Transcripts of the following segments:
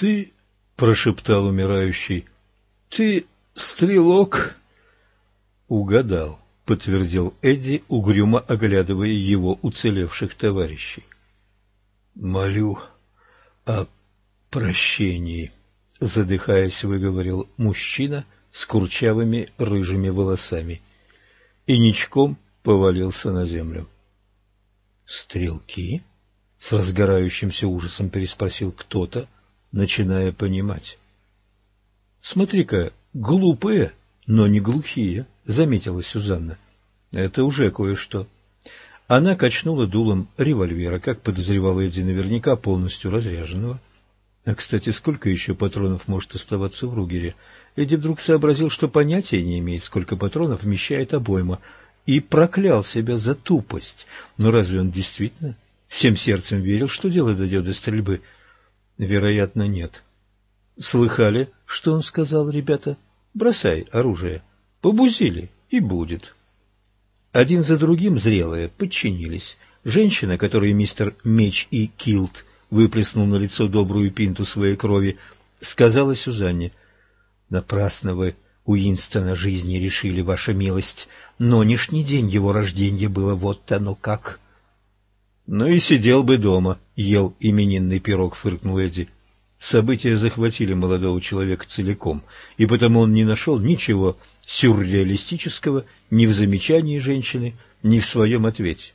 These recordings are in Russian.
Ты, — прошептал умирающий, — ты стрелок? Угадал, — подтвердил Эдди, угрюмо оглядывая его уцелевших товарищей. Молю о прощении, — задыхаясь, выговорил мужчина с курчавыми рыжими волосами и ничком повалился на землю. «Стрелки?» — с разгорающимся ужасом переспросил кто-то, начиная понимать. «Смотри-ка, глупые, но не глухие», — заметила Сюзанна. «Это уже кое-что». Она качнула дулом револьвера, как подозревала Эдди, наверняка полностью разряженного. А, кстати, сколько еще патронов может оставаться в Ругере? Эдди вдруг сообразил, что понятия не имеет, сколько патронов вмещает обойма, и проклял себя за тупость. Но разве он действительно всем сердцем верил, что дело дойдет до стрельбы? Вероятно, нет. Слыхали, что он сказал, ребята? Бросай оружие. Побузили, и будет. Один за другим зрелые подчинились. Женщина, которой мистер Меч и Килт выплеснул на лицо добрую пинту своей крови, сказала Сюзанне, «Напрасно вы Уинстона жизни решили, ваша милость. Нонешний день его рождения было вот оно как. Ну и сидел бы дома, ел именинный пирог, фыркнул Эдди. События захватили молодого человека целиком, и потому он не нашел ничего сюрреалистического ни в замечании женщины, ни в своем ответе.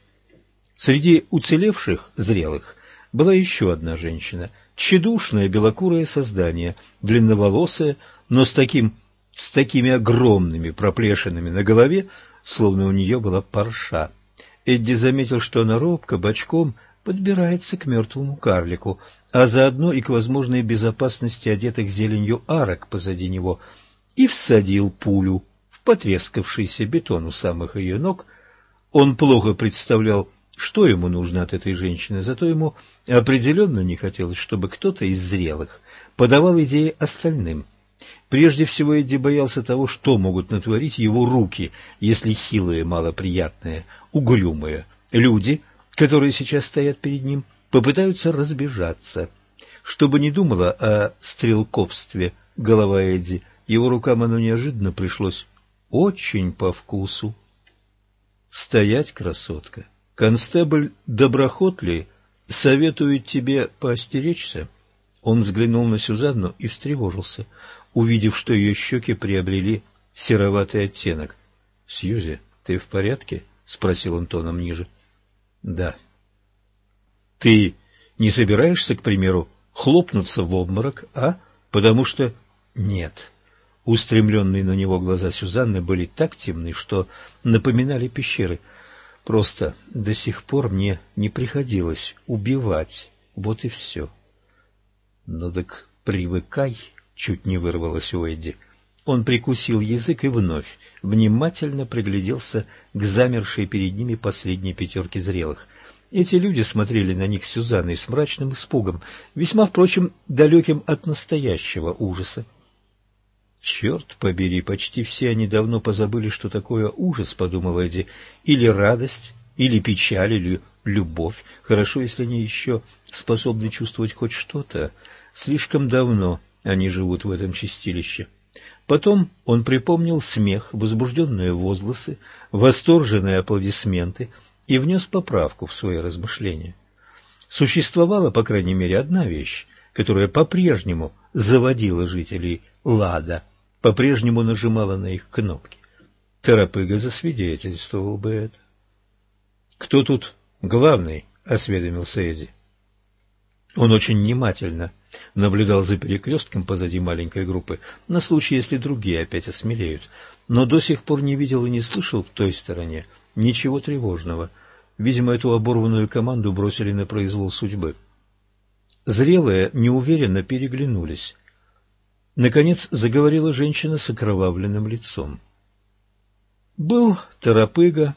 Среди уцелевших, зрелых, была еще одна женщина, тщедушное белокурое создание, длинноволосое, но с таким с такими огромными проплешинами на голове, словно у нее была парша. Эдди заметил, что она робко, бочком подбирается к мертвому карлику, а заодно и к возможной безопасности одетых зеленью арок позади него, и всадил пулю в потрескавшийся бетон у самых ее ног. Он плохо представлял, что ему нужно от этой женщины, зато ему определенно не хотелось, чтобы кто-то из зрелых подавал идеи остальным – Прежде всего Эдди боялся того, что могут натворить его руки, если хилые, малоприятные, угрюмые люди, которые сейчас стоят перед ним, попытаются разбежаться. Чтобы не думала о стрелковстве голова Эдди, его рукам оно неожиданно пришлось очень по вкусу. Стоять, красотка. Констебль Доброхотли советует тебе поостеречься. Он взглянул на Сюзанну и встревожился увидев, что ее щеки приобрели сероватый оттенок. — Сьюзи, ты в порядке? — спросил он тоном ниже. — Да. — Ты не собираешься, к примеру, хлопнуться в обморок, а? Потому что... — Нет. Устремленные на него глаза Сюзанны были так темны, что напоминали пещеры. Просто до сих пор мне не приходилось убивать. Вот и все. — Ну так привыкай чуть не вырвалось у Эдди. Он прикусил язык и вновь внимательно пригляделся к замершей перед ними последней пятерке зрелых. Эти люди смотрели на них с Сюзанной с мрачным испугом, весьма, впрочем, далеким от настоящего ужаса. «Черт побери, почти все они давно позабыли, что такое ужас», — подумал Эдди, — «или радость, или печаль, или любовь. Хорошо, если они еще способны чувствовать хоть что-то. Слишком давно они живут в этом чистилище. Потом он припомнил смех, возбужденные возгласы, восторженные аплодисменты и внес поправку в свои размышления. Существовала, по крайней мере, одна вещь, которая по-прежнему заводила жителей Лада, по-прежнему нажимала на их кнопки. Торопыга засвидетельствовал бы это. «Кто тут главный?» — осведомился Эдди. Он очень внимательно наблюдал за перекрестком позади маленькой группы на случай, если другие опять осмелеют, но до сих пор не видел и не слышал в той стороне ничего тревожного. Видимо, эту оборванную команду бросили на произвол судьбы. Зрелые неуверенно переглянулись. Наконец заговорила женщина с окровавленным лицом. Был торопыга,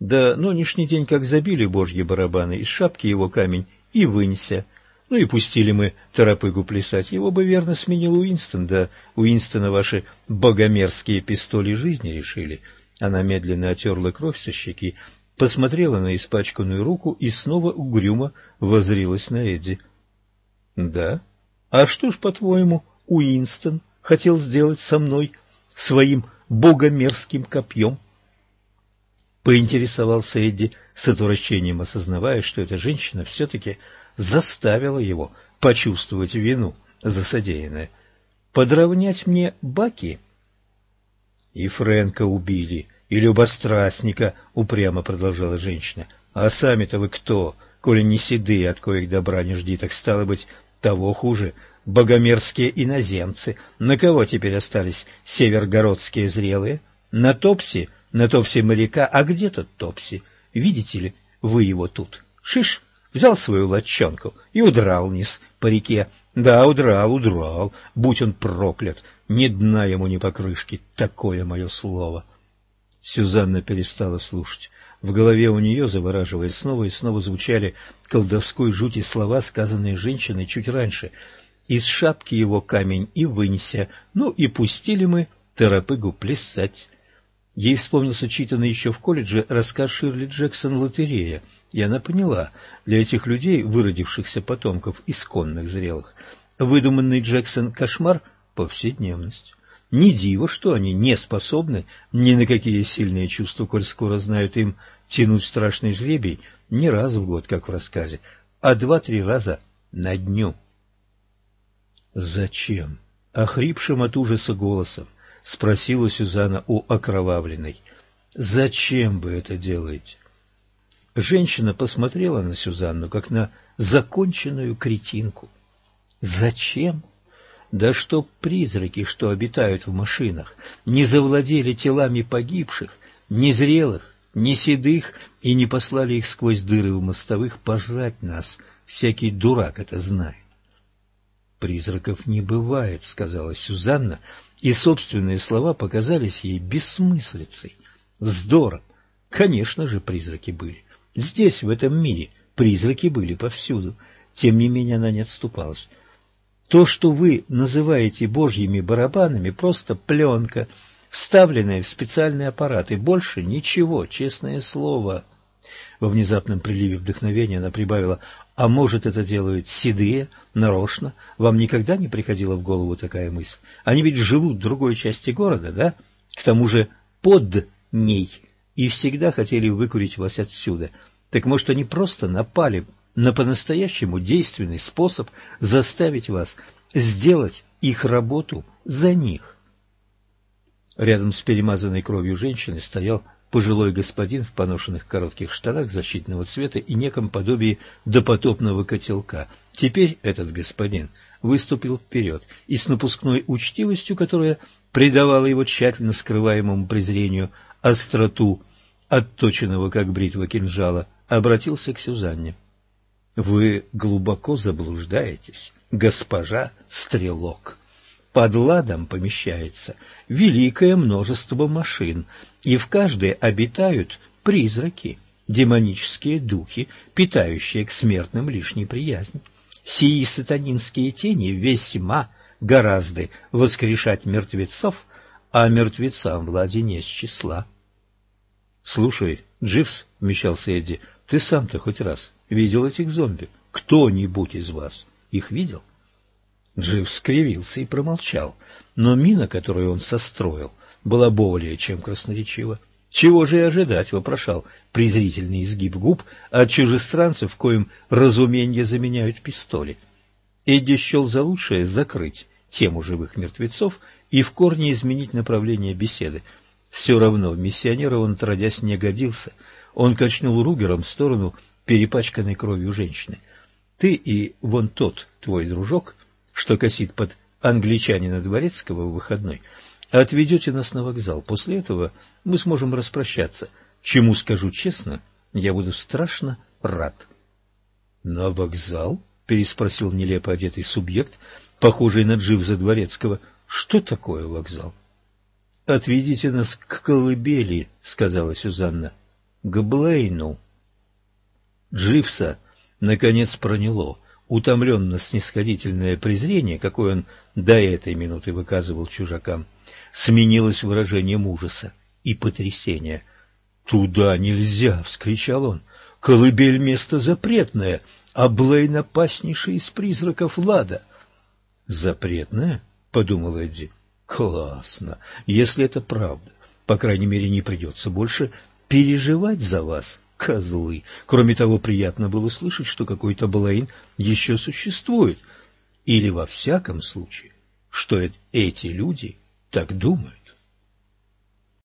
да нынешний день как забили божьи барабаны, из шапки его камень и вынься. Ну и пустили мы торопыгу плясать. Его бы верно сменил Уинстон, да Уинстона ваши богомерзкие пистоли жизни решили. Она медленно отерла кровь со щеки, посмотрела на испачканную руку и снова угрюмо возрилась на Эдди. — Да? А что ж, по-твоему, Уинстон хотел сделать со мной своим богомерзким копьем? Поинтересовался Эдди с отвращением, осознавая, что эта женщина все-таки заставила его почувствовать вину за содеянное. «Подровнять мне баки?» «И Фрэнка убили, и любострастника», — упрямо продолжала женщина. «А сами-то вы кто? Коли не седые, от коих добра не жди, так стало быть, того хуже. Богомерзкие иноземцы. На кого теперь остались севергородские зрелые? На Топси? На Топси моряка? А где тот Топси? Видите ли, вы его тут. Шиш, взял свою лодчонку и удрал вниз по реке. Да, удрал, удрал, будь он проклят. Ни дна ему, ни покрышки. Такое мое слово. Сюзанна перестала слушать. В голове у нее, завораживая, снова и снова звучали колдовской жути слова, сказанные женщиной чуть раньше. «Из шапки его камень и вынеся, ну и пустили мы торопыгу плясать». Ей вспомнился читанный еще в колледже рассказ Ширли Джексон «Лотерея», и она поняла, для этих людей, выродившихся потомков исконных зрелых, выдуманный Джексон кошмар – повседневность. Не диво, что они не способны ни на какие сильные чувства, коль скоро знают им тянуть страшный жребий не раз в год, как в рассказе, а два-три раза на дню. «Зачем?» — охрипшим от ужаса голосом спросила Сюзанна у окровавленной. «Зачем вы это делаете?» Женщина посмотрела на Сюзанну, как на законченную кретинку. «Зачем?» Да чтоб призраки, что обитают в машинах, не завладели телами погибших, незрелых, не седых, и не послали их сквозь дыры в мостовых пожрать нас. Всякий дурак это знает. «Призраков не бывает», — сказала Сюзанна, и собственные слова показались ей бессмыслицей, вздором. Конечно же, призраки были. Здесь, в этом мире, призраки были повсюду. Тем не менее, она не отступалась. То, что вы называете божьими барабанами, просто пленка, вставленная в специальный аппарат, и больше ничего, честное слово. Во внезапном приливе вдохновения она прибавила, а может, это делают седые, нарочно? Вам никогда не приходила в голову такая мысль? Они ведь живут в другой части города, да? К тому же под ней, и всегда хотели выкурить вас отсюда. Так может, они просто напали на по-настоящему действенный способ заставить вас сделать их работу за них. Рядом с перемазанной кровью женщиной стоял пожилой господин в поношенных коротких штанах защитного цвета и неком подобии допотопного котелка. Теперь этот господин выступил вперед и с напускной учтивостью, которая придавала его тщательно скрываемому презрению остроту, отточенного как бритва кинжала, обратился к Сюзанне. Вы глубоко заблуждаетесь, госпожа Стрелок. Под ладом помещается великое множество машин, и в каждой обитают призраки, демонические духи, питающие к смертным лишь неприязнь. Сии сатанинские тени весьма гораздо воскрешать мертвецов, а мертвецам влади не с числа. — Слушай, Дживс, — вмещался Эдди, — ты сам-то хоть раз видел этих зомби? Кто-нибудь из вас их видел? Джив скривился и промолчал, но мина, которую он состроил, была более чем красноречива. Чего же и ожидать, вопрошал презрительный изгиб губ от чужестранцев, коим разумение заменяют пистоли. Эдди счел за лучшее закрыть тему живых мертвецов и в корне изменить направление беседы. Все равно в миссионера он, отродясь, не годился. Он качнул Ругером в сторону перепачканной кровью женщины. Ты и вон тот твой дружок, что косит под англичанина Дворецкого в выходной, отведете нас на вокзал. После этого мы сможем распрощаться. Чему скажу честно, я буду страшно рад. — На вокзал? — переспросил нелепо одетый субъект, похожий на Дживза Дворецкого. — Что такое вокзал? — Отведите нас к колыбели, — сказала Сюзанна. — К Блейну. Дживса наконец проняло утомленно-снисходительное презрение, какое он до этой минуты выказывал чужакам, сменилось выражением ужаса и потрясения. «Туда нельзя!» — вскричал он. «Колыбель — место запретное, а Блейн опаснейший из призраков Лада!» Запретная? Подумал Эдди. Классно. Если это правда, по крайней мере, не придется больше переживать за вас, козлы. Кроме того, приятно было слышать, что какой-то Блейн еще существует. Или, во всяком случае, что эти люди так думают.